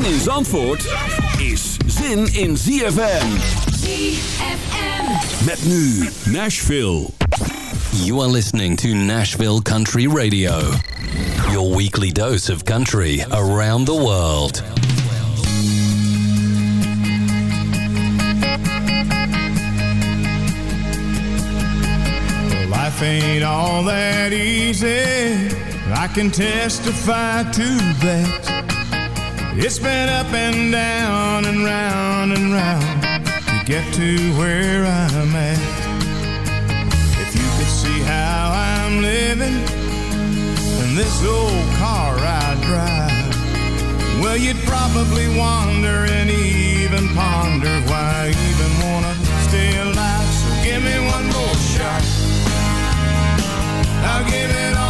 Zin in Zandvoort is zin in ZFM. ZFM. Met nu Nashville. You are listening to Nashville Country Radio. Your weekly dose of country around the world. Life ain't all that easy. I can testify to that. It's been up and down and round and round to get to where I'm at. If you could see how I'm living in this old car I drive, well, you'd probably wonder and even ponder why I even wanna stay alive. So give me one more shot. I'll give it all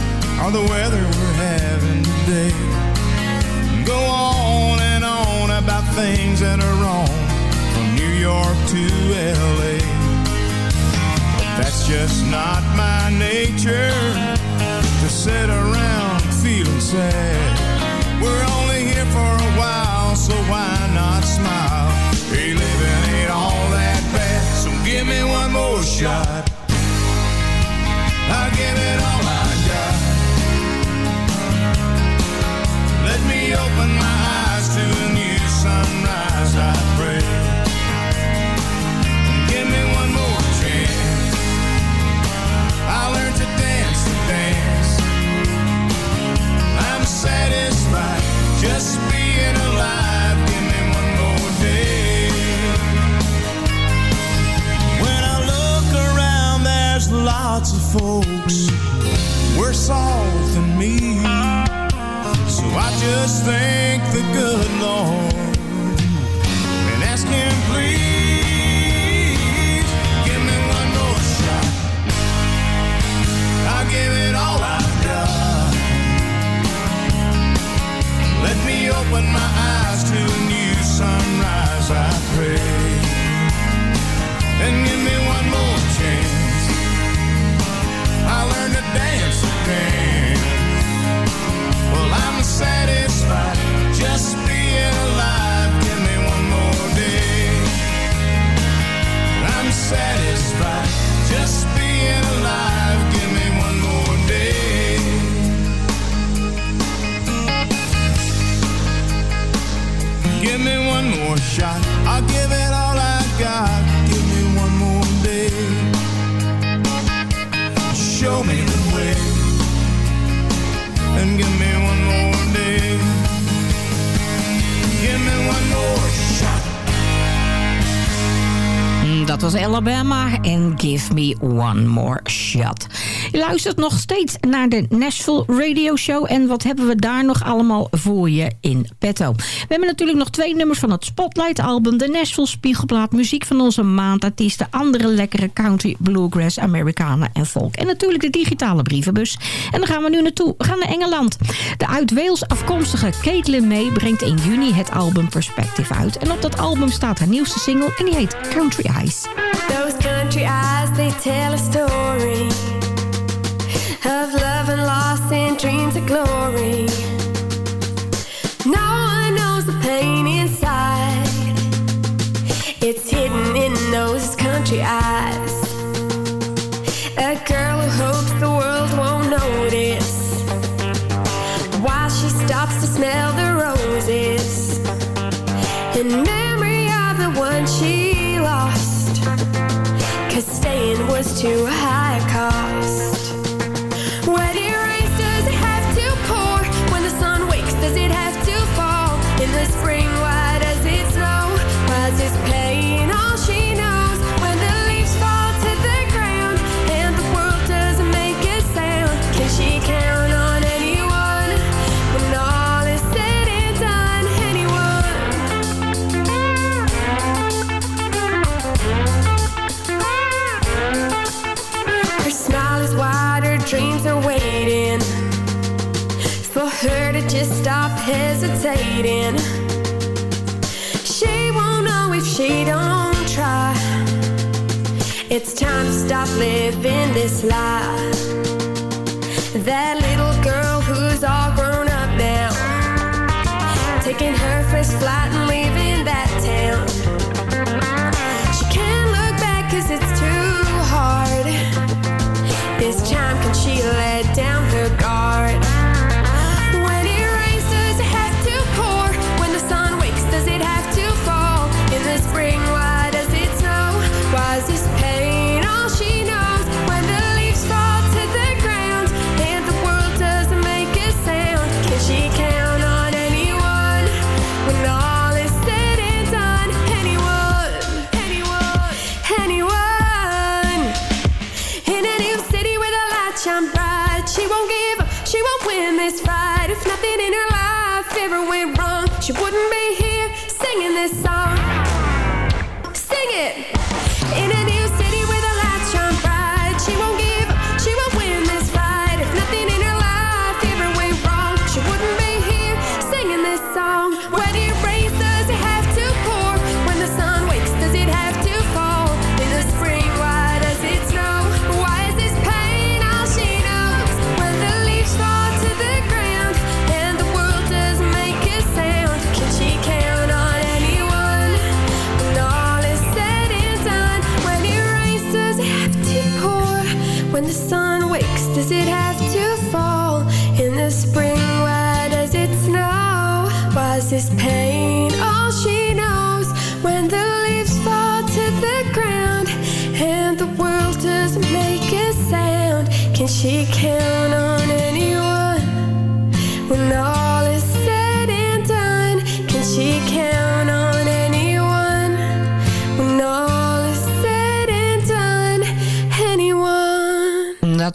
or the weather we're having today. Go on and on about things that are wrong from New York to LA. That's just not my nature to sit around feeling sad. We're only here for a while, so why not smile? One More luistert nog steeds naar de Nashville Radio Show. En wat hebben we daar nog allemaal voor je in petto? We hebben natuurlijk nog twee nummers van het Spotlight album. De Nashville Spiegelplaat. Muziek van onze maandartiesten. Andere lekkere country, bluegrass, Americana en folk. En natuurlijk de digitale brievenbus. En daar gaan we nu naartoe. We gaan naar Engeland. De uit Wales afkomstige Caitlin May brengt in juni het album Perspective uit. En op dat album staat haar nieuwste single en die heet Country Eyes. Those country eyes, they tell a story of love and loss and dreams of glory. No one knows the pain inside. It's hidden in those country eyes. A girl who hopes the world won't notice while she stops to smell the roses in memory of the one she lost. Cause staying was too high a cost. waiting. She won't know if she don't try. It's time to stop living this lie That little girl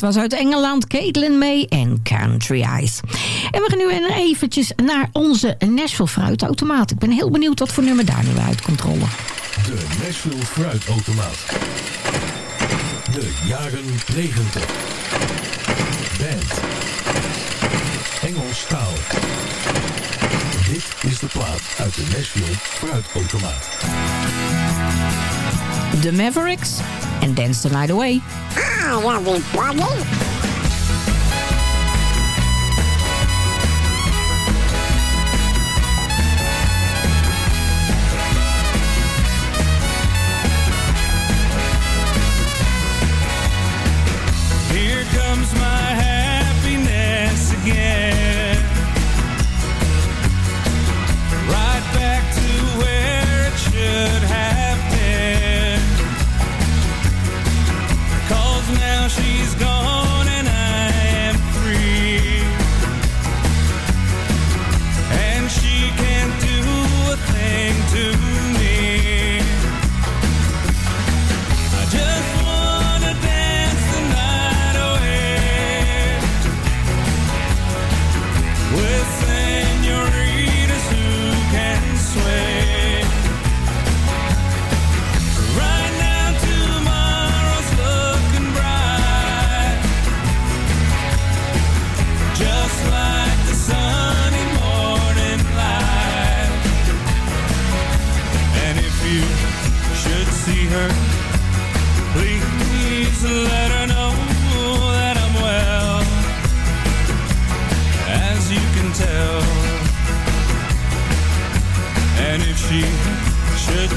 was uit Engeland Caitlin May en Country Eyes. En we gaan nu eventjes naar onze Nashville fruitautomaat. Ik ben heel benieuwd wat voor nummer daar nu uit komt rollen. De Nashville fruitautomaat. De jaren 90. Band. Engels taal. Dit is de plaat uit de Nashville fruitautomaat. The Mavericks en Dance the Night Away. Ah, ja, die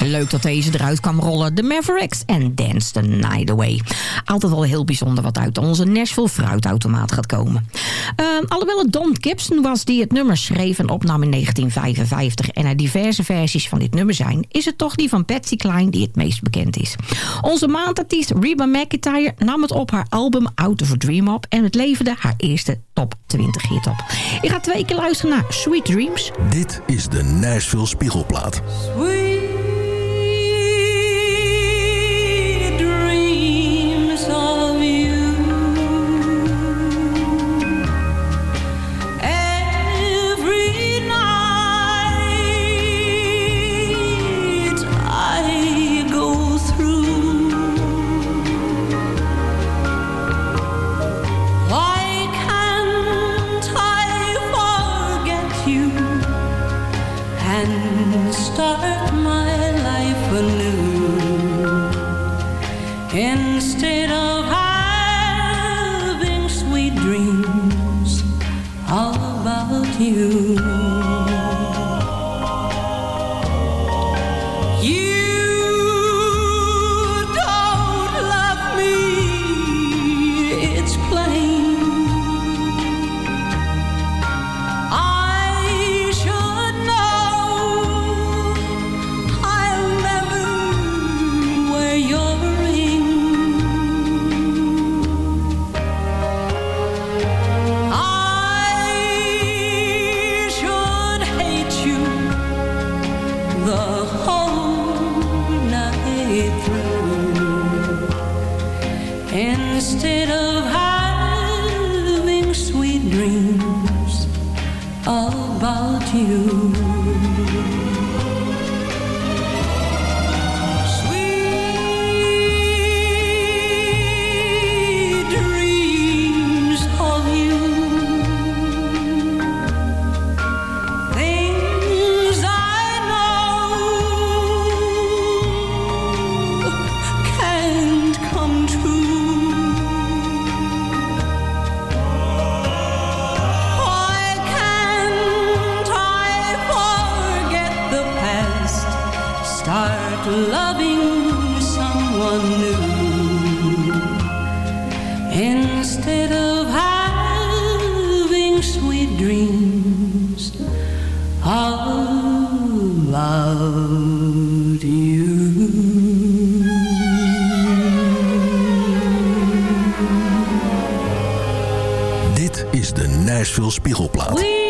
Leuk dat deze eruit kwam rollen. De Mavericks en Dance the Night Away. Altijd wel heel bijzonder wat uit onze Nashville fruitautomaat gaat komen. Ehm, alhoewel het Don Gibson was die het nummer schreef en opnam in 1955... en er diverse versies van dit nummer zijn... is het toch die van Patsy Cline die het meest bekend is. Onze maandartiest Reba McIntyre nam het op haar album Out of a Dream op... en het leverde haar eerste top 20 hit op. Ik ga twee keer luisteren naar Sweet Dreams... Dit is de Nashville Spiegelplaat. Sweet start my life anew. Instead veel spiegelplaat.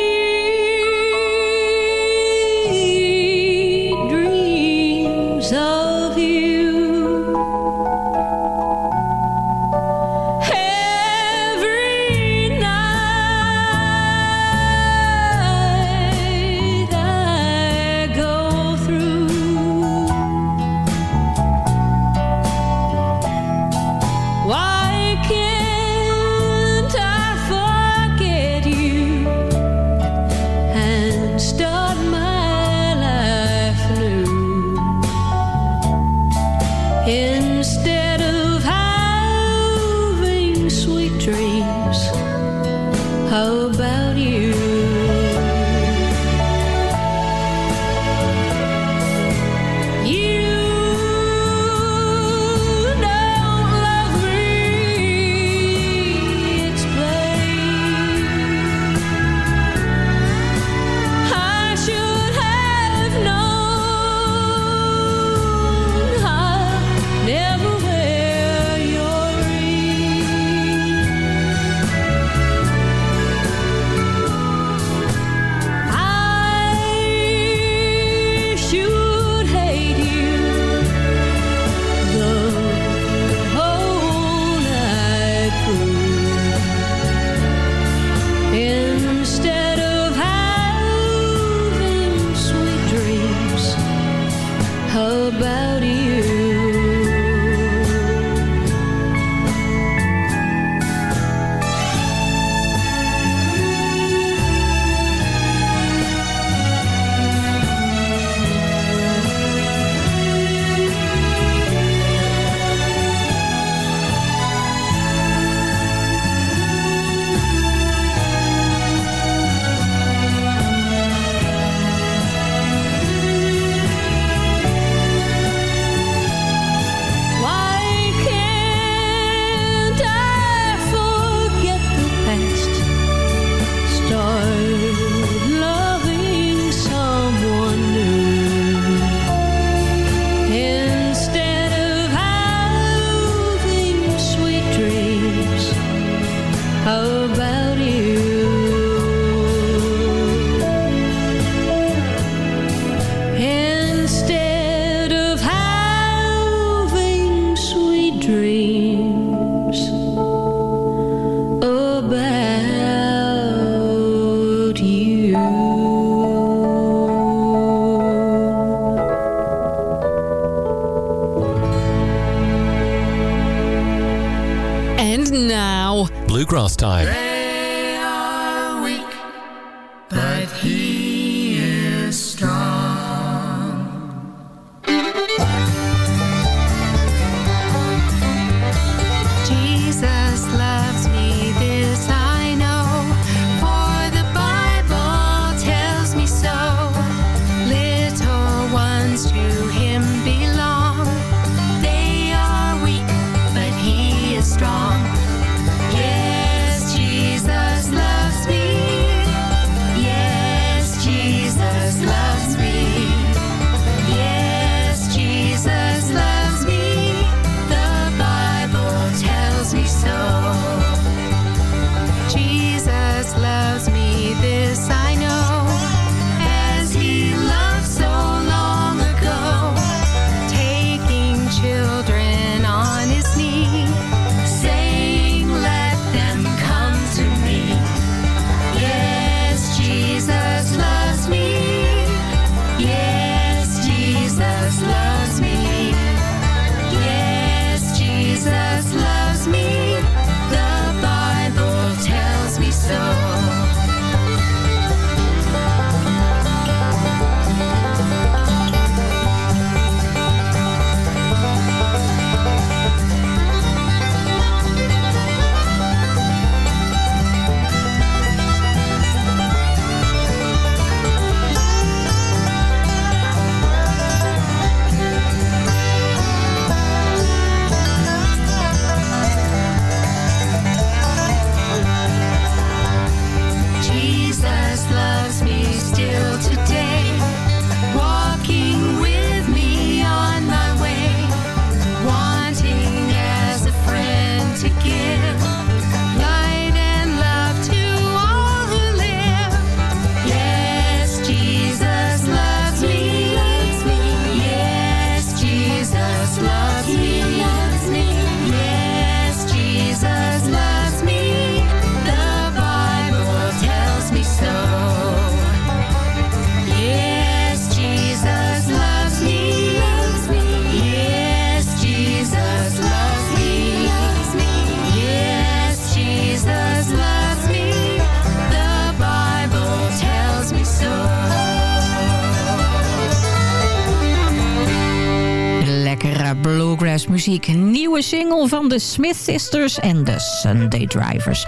Muziek. Nieuwe single van de Smith Sisters en de Sunday Drivers.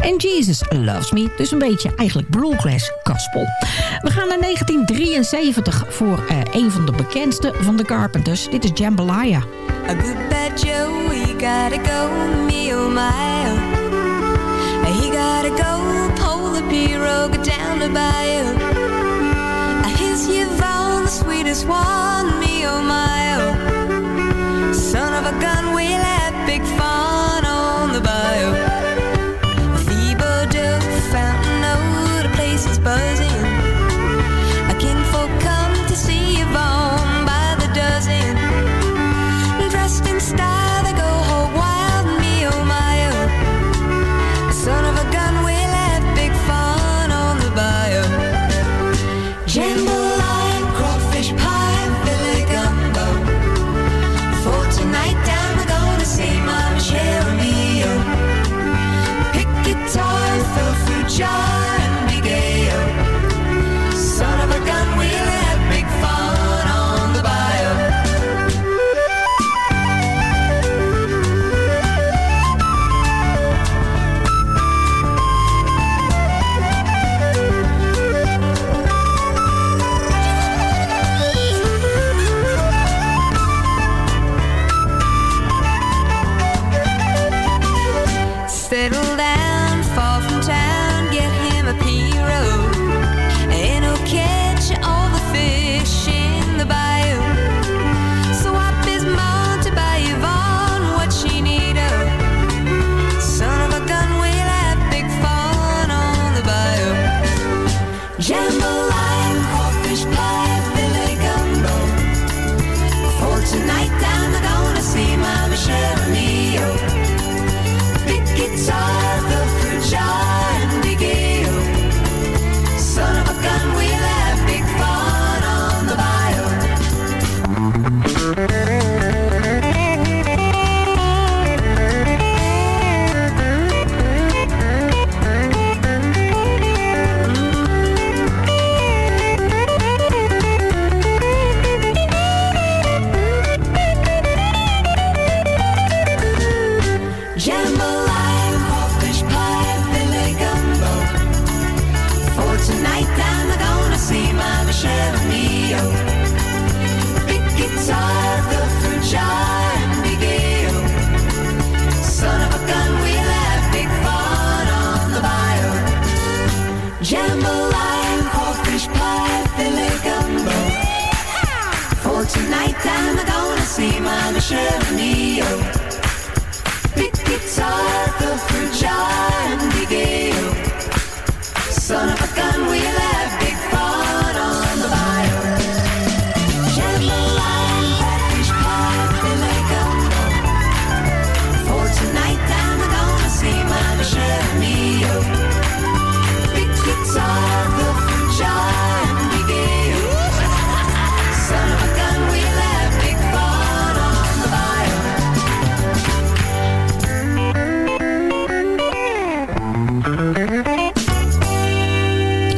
En Jesus Loves Me, dus een beetje eigenlijk bluegrass gospel. We gaan naar 1973 voor uh, een van de bekendste van de Carpenters. Dit is Jambalaya. A good bad Joe, he gotta go, me oh my. He gotta go, pull the pirogue down the bayou. His Yvonne, the sweetest one, me oh my. Of a gun, we'll have big fun on the bayou.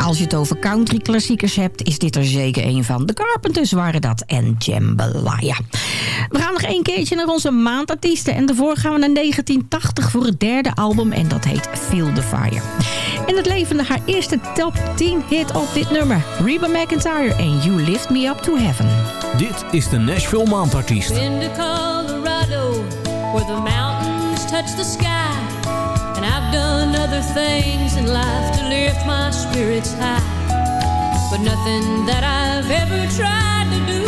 Als je het over country klassiekers hebt, is dit er zeker een van. De Carpenters waren dat en Jambalaya. We gaan nog één keertje naar onze maandartiesten. En daarvoor gaan we naar 1980 voor het derde album. En dat heet Feel the Fire. En het leverde haar eerste top 10 hit op dit nummer. Reba McIntyre en You Lift Me Up to Heaven. Dit is de Nashville Maandartiest. To Colorado, where the mountains touch the sky. I've done other things in life to lift my spirits high. But nothing that I've ever tried to do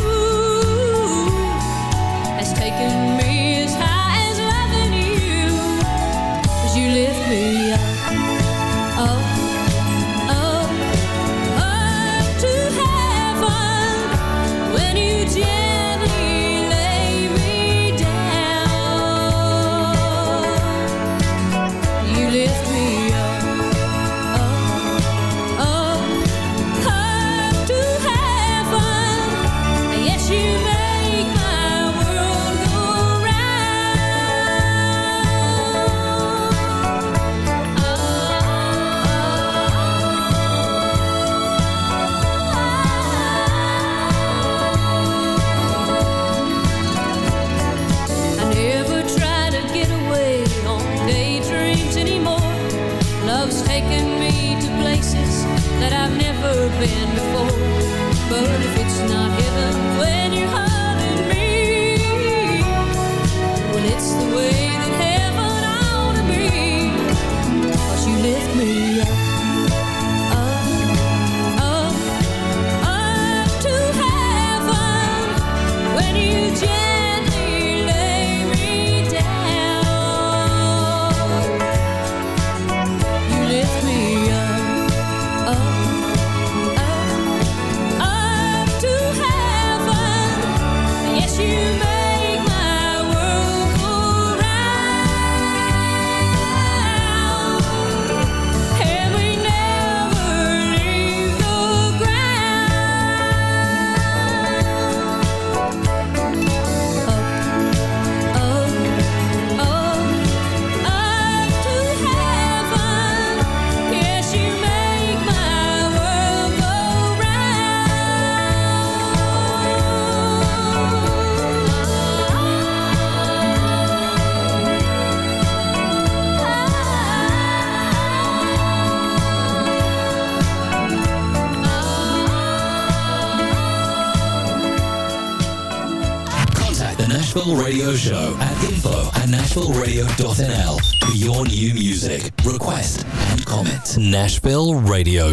has taken me as high as loving you. 'Cause you lift me up, been before. But if it's not heaven when you're me, well, it's the way that heaven ought to be. Cause you lift me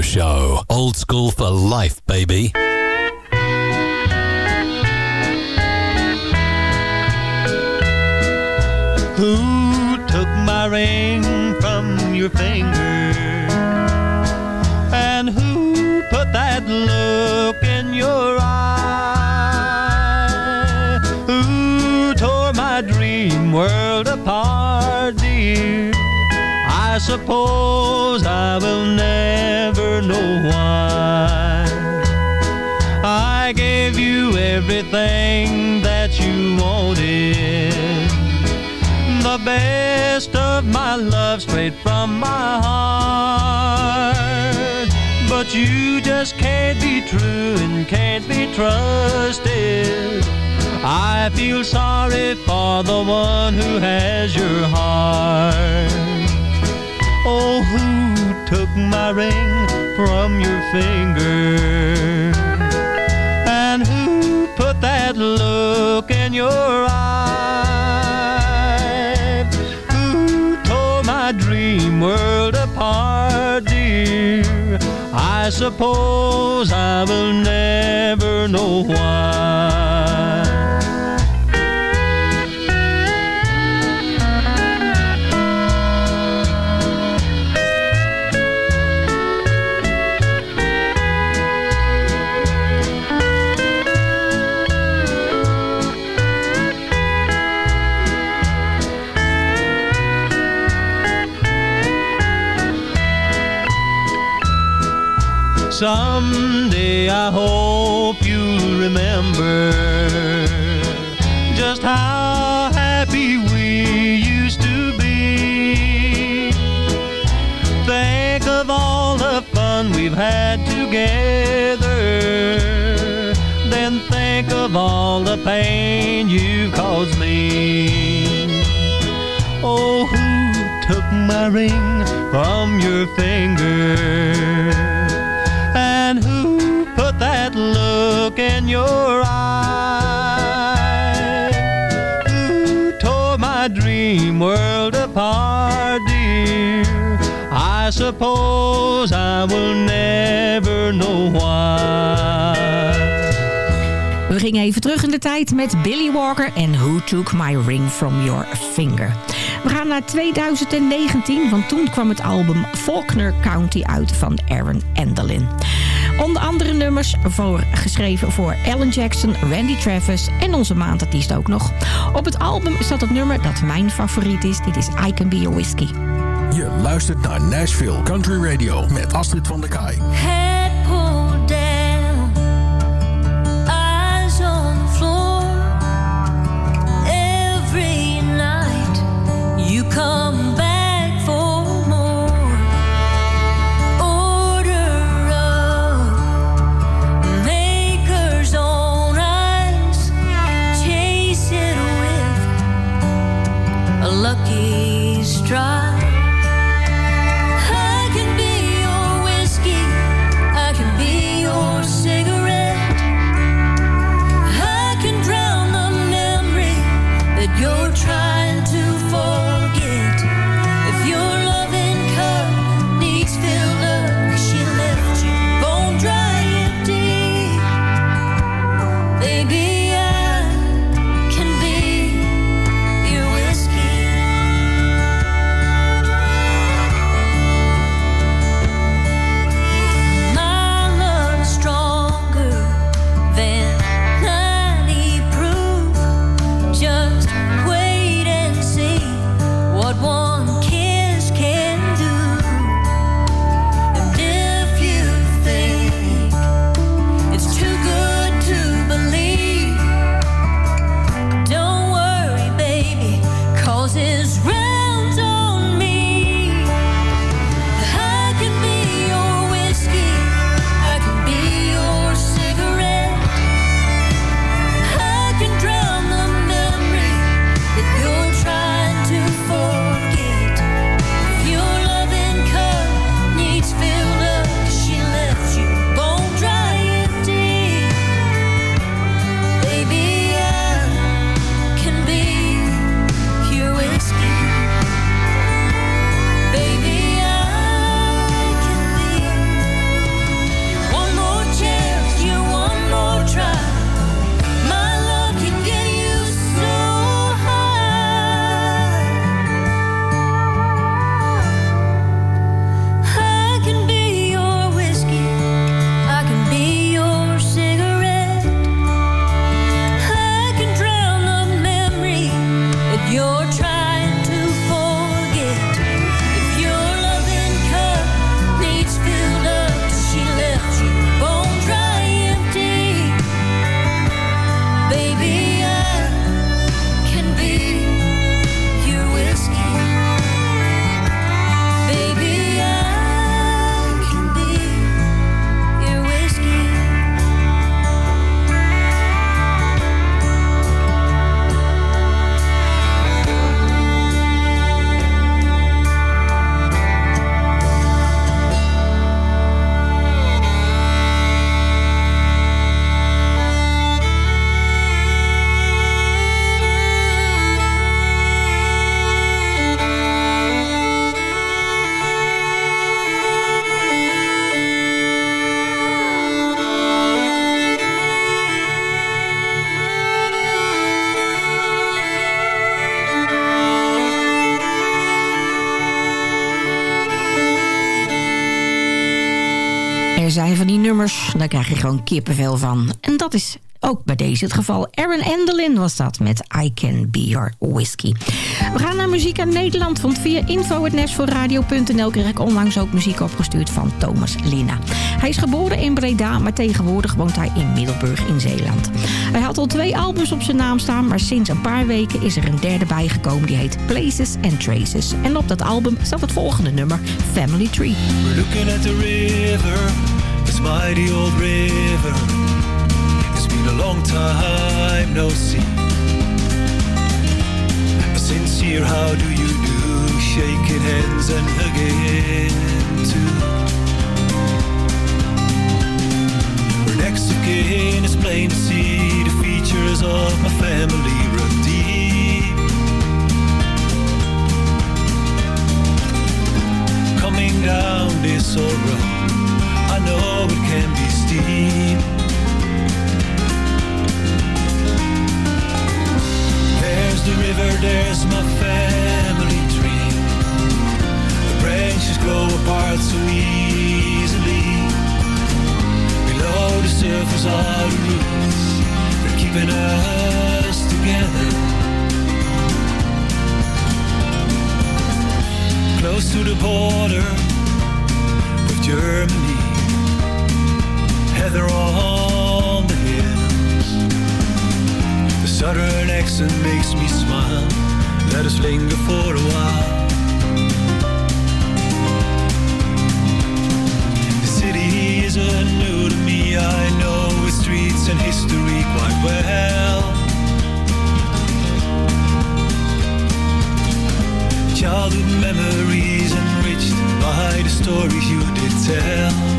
Show. Old school for life, baby. Who took my ring from your finger? And who put that look in your eye? Who tore my dream world apart, dear? I suppose I will never know why. I gave you everything that you wanted the best of my love straight from my heart. But you just can't be true and can't be trusted. I feel sorry for the one who has your heart. Oh, who took my ring from your finger? And who put that look in your eye? Who tore my dream world apart, dear? I suppose I will never know why. I hope you'll remember just how happy we used to be. Think of all the fun we've had together. Then think of all the pain you've caused me. Oh, who took my ring from your finger? Your my dream world apart, dear? I suppose I will never know. We gingen even terug in de tijd met Billy Walker en Who Took My Ring From Your Finger. We gaan naar 2019, want toen kwam het album Faulkner County uit van Aaron Enderlin. Onder andere nummers voor, geschreven voor Alan Jackson, Randy Travis en onze maandartiest ook nog. Op het album staat het nummer dat mijn favoriet is. Dit is I Can Be Your Whiskey. Je luistert naar Nashville Country Radio met Astrid van der Kaai. Lucky zijn van die nummers, daar krijg je gewoon kippenvel van. En dat is ook bij deze het geval. Aaron Endelin was dat met I Can Be Your Whiskey. We gaan naar muziek uit Nederland. Want via info.nl kreeg ik onlangs ook muziek opgestuurd van Thomas Lina. Hij is geboren in Breda, maar tegenwoordig woont hij in Middelburg in Zeeland. Hij had al twee albums op zijn naam staan, maar sinds een paar weken is er een derde bijgekomen. Die heet Places and Traces. En op dat album staat het volgende nummer, Family Tree. We're looking at the river, this mighty old river. It's been a long time no see. Sincere, how do you do? Shaking hands and again too. We're next of kin, it's plain to see the features of my family run deep. Coming down this old road, I know it can be steep. There's the river, there's my family tree. The branches grow apart so easily. Below the surface are the roots that are keeping us together. Close to the border with Germany. Heather on the hills. The southern accent makes me smile. Let us linger for a while. The city isn't new to me. I know its streets and history quite well. Childhood memories enriched by the stories you did tell.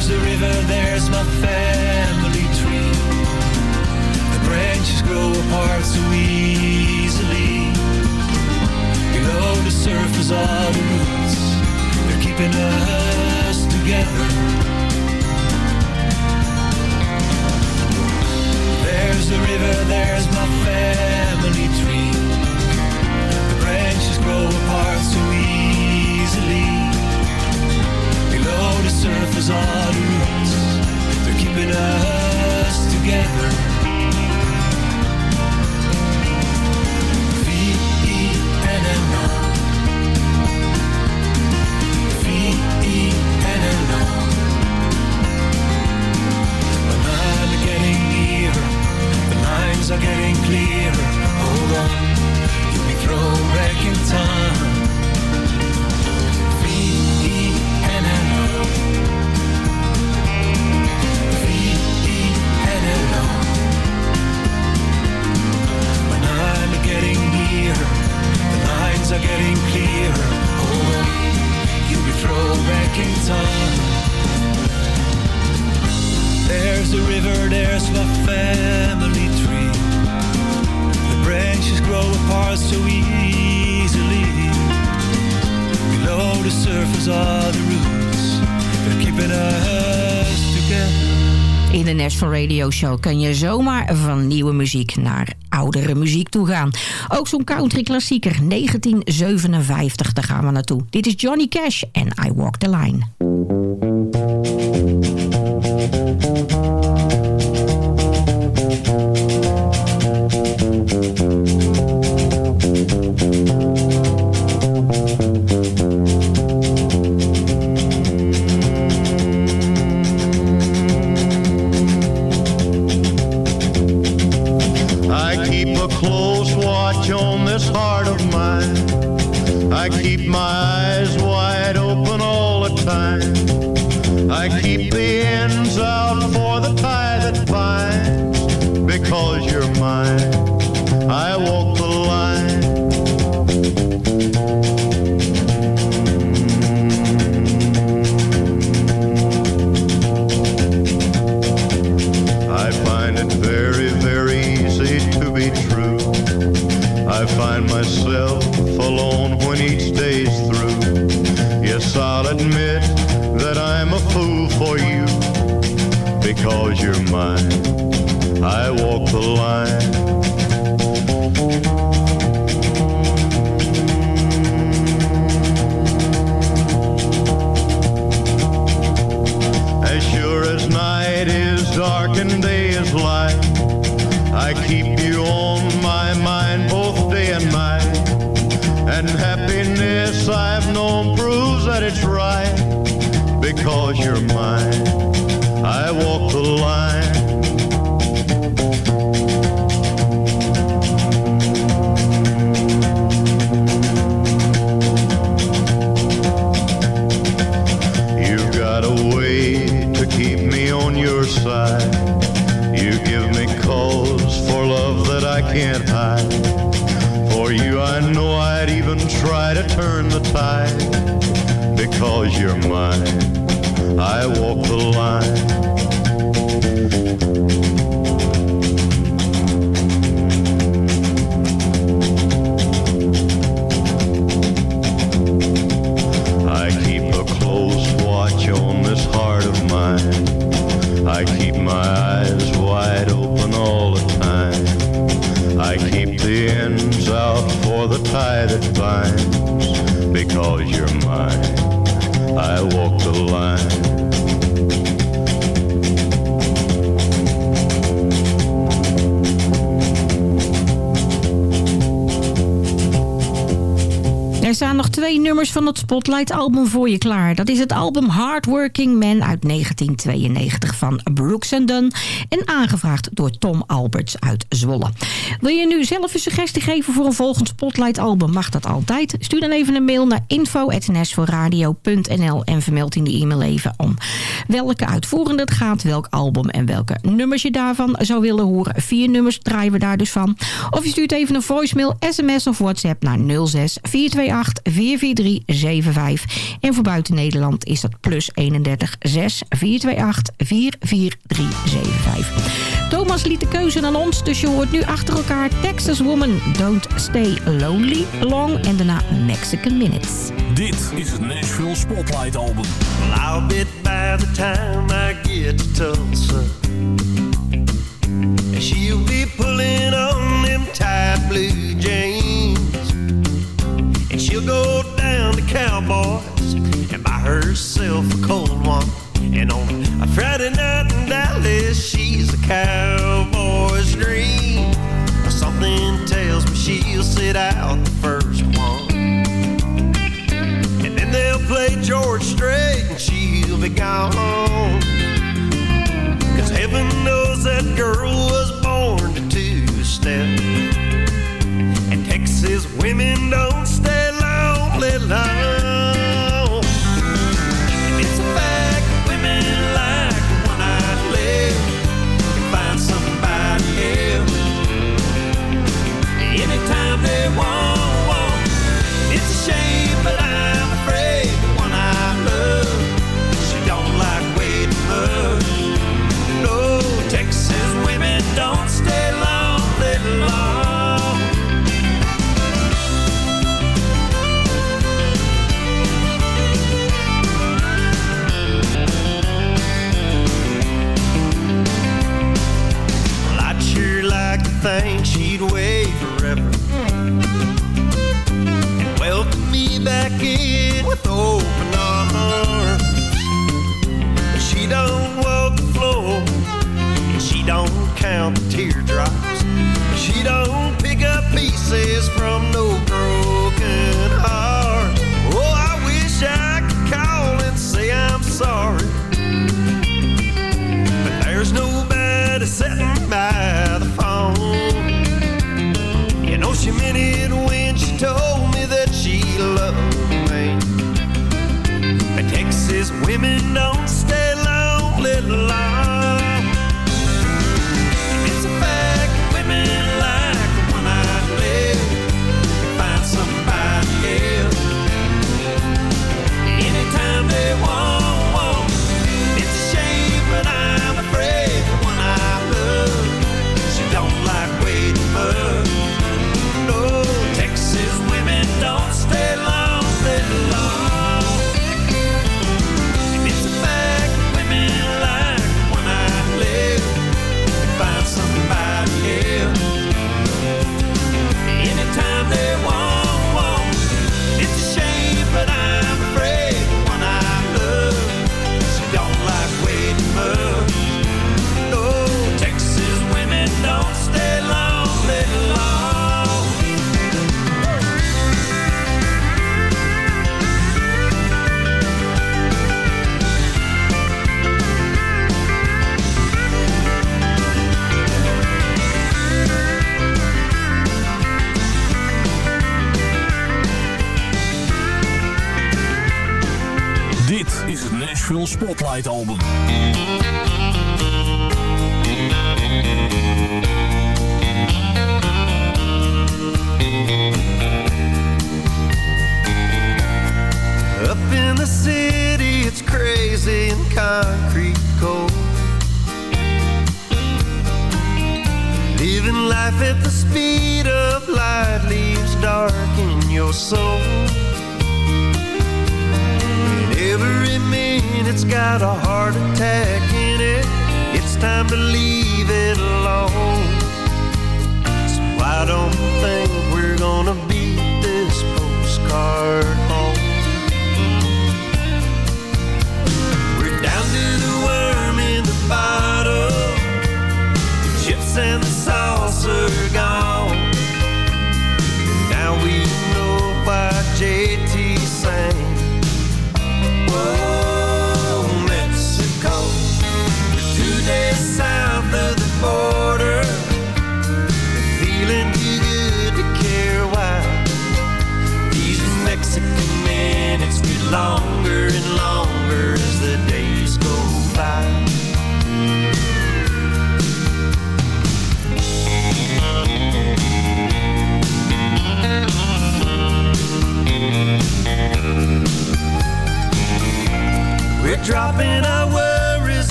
There's the river, there's my family tree. The branches grow apart so easily. Below the surface are the roots, they're keeping us together. There's the river, there's my family tree. The branches grow apart so easily. The surface are the roots, they're keeping us together. V-E-N-N-O. V-E-N-N-O. Getting the lines are getting clearer. Hold on, you'll be thrown back in time. Surface are getting clearer. Oh you throw wreckings on There's a river, there's one family tree The branches grow apart so easily. Below the surface are the roots. In de Nashville Radio Show kan je zomaar van nieuwe muziek naar oudere muziek toe gaan. Ook zo'n country klassieker 1957, daar gaan we naartoe. Dit is Johnny Cash en I Walk the Line. Because you're mine. I walk the line. Het Spotlight-album voor je klaar. Dat is het album Hardworking Man uit 1992 van Brooks Dunn... en aangevraagd door Tom Alberts uit Zwolle. Wil je nu zelf een suggestie geven voor een volgend Spotlight-album? Mag dat altijd? Stuur dan even een mail naar info.nashvilleradio.nl en vermeld in de e-mail even om welke uitvoerende het gaat, welk album en welke nummers je daarvan zou willen horen. Vier nummers draaien we daar dus van. Of je stuurt even een voicemail, sms of WhatsApp naar 06 428 443 75. En voor buiten Nederland is dat +31 6 428 443 75. Thomas liet de keuze aan ons, dus je hoort nu achter elkaar Texas Woman, Don't Stay Lonely, Long en daarna Mexican Minutes. Dit is het Nashville Spotlight Album. Well, I'll be by the time I get to Tulsa.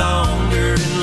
Longer and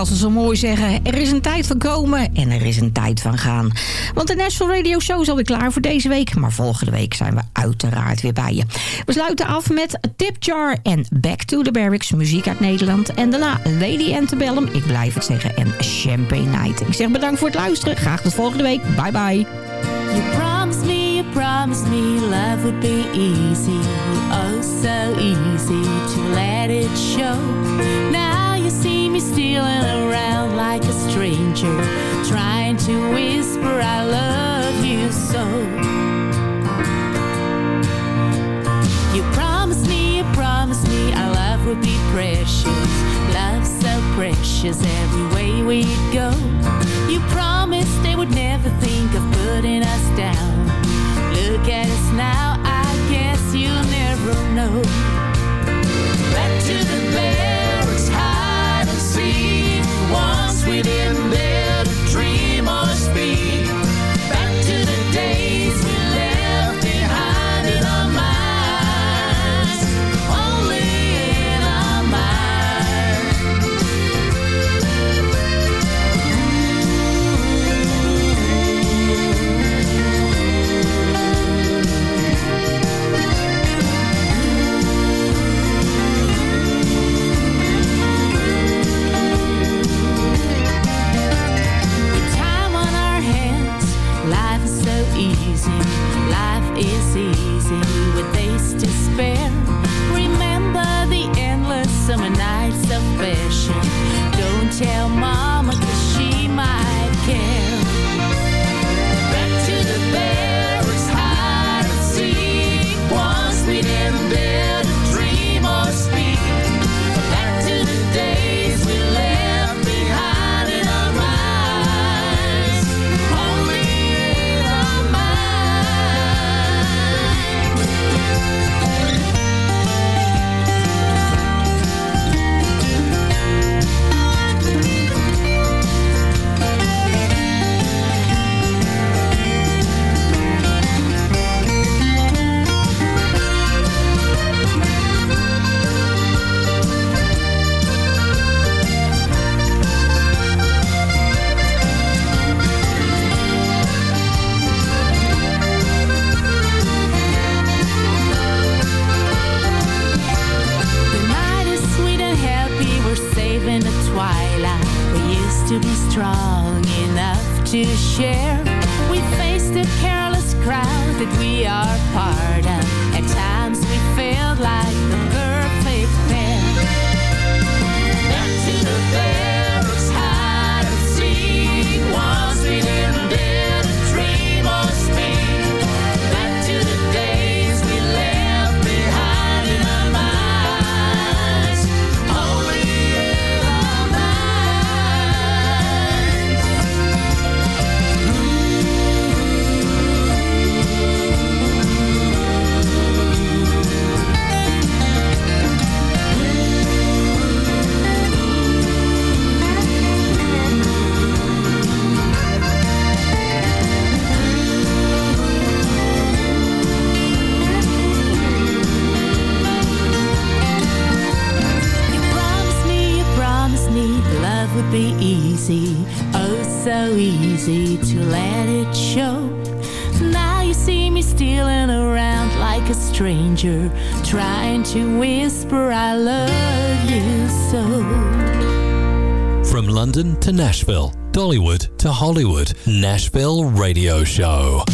Zoals ze zo mooi zeggen, er is een tijd van komen en er is een tijd van gaan. Want de National Radio Show is alweer klaar voor deze week. Maar volgende week zijn we uiteraard weer bij je. We sluiten af met Tip Jar en Back to the Barracks, muziek uit Nederland. En daarna Lady Antebellum, ik blijf het zeggen, en Champagne Night. Ik zeg bedankt voor het luisteren. Graag tot volgende week. Bye bye. You promised me, you promised me love would be easy. Oh, so easy to let it show. Me stealing around like a stranger, trying to whisper, I love you so. You promised me, you promised me our love would be precious. Love so precious every way we'd go. You promised they would never think of putting us down. Look at to be strong enough to share. We face the careless crowd that we are part of. At times we felt like easy, oh so easy to let it show. Now you see me stealing around like a stranger, trying to whisper I love you so. From London to Nashville, Dollywood to Hollywood, Nashville Radio Show.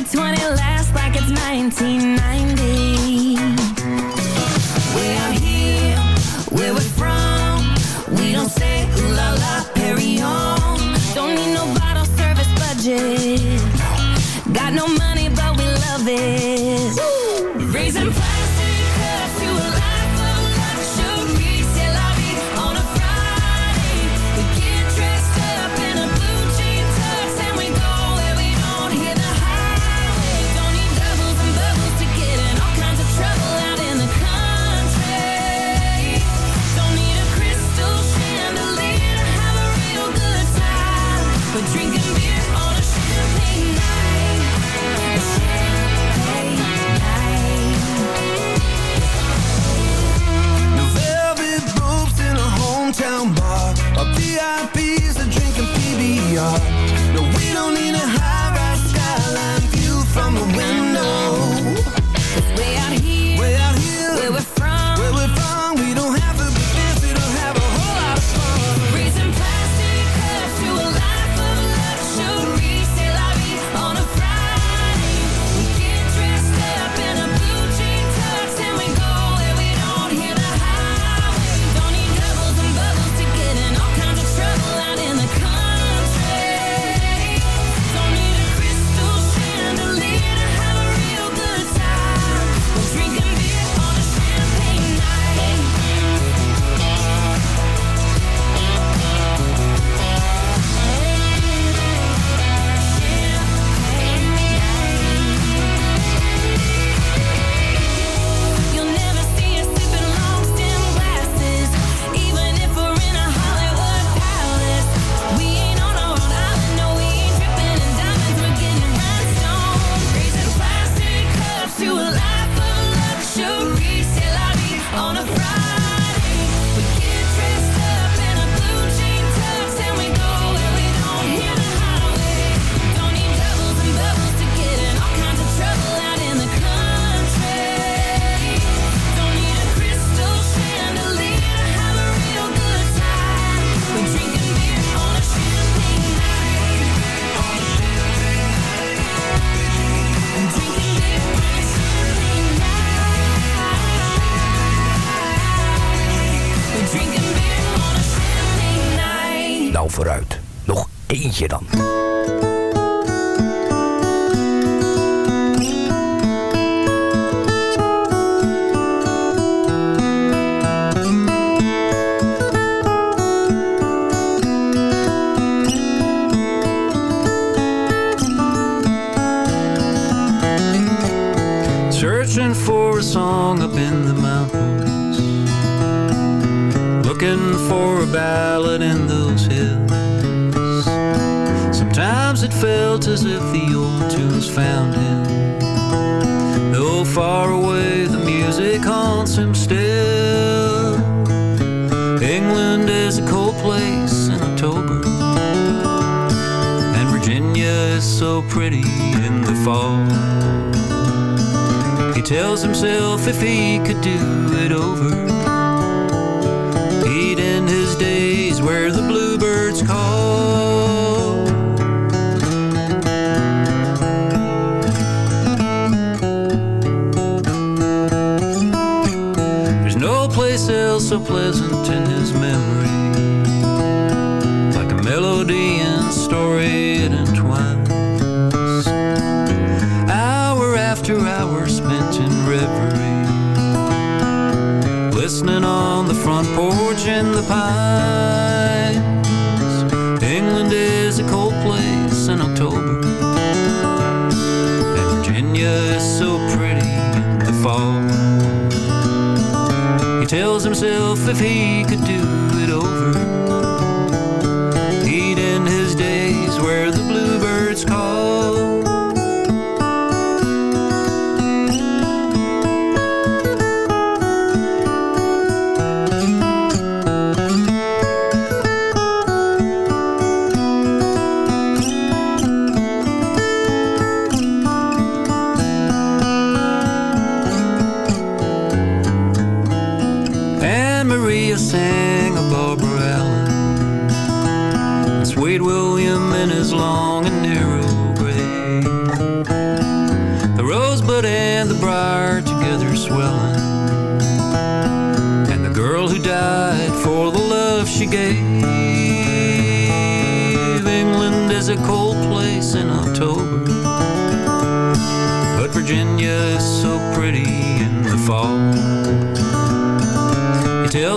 Make 20 last like it's 1990 front porch in the pines. England is a cold place in October. And Virginia is so pretty in the fall. He tells himself if he could do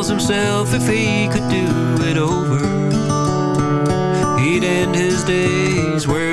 tells himself if he could do it over, he'd end his days where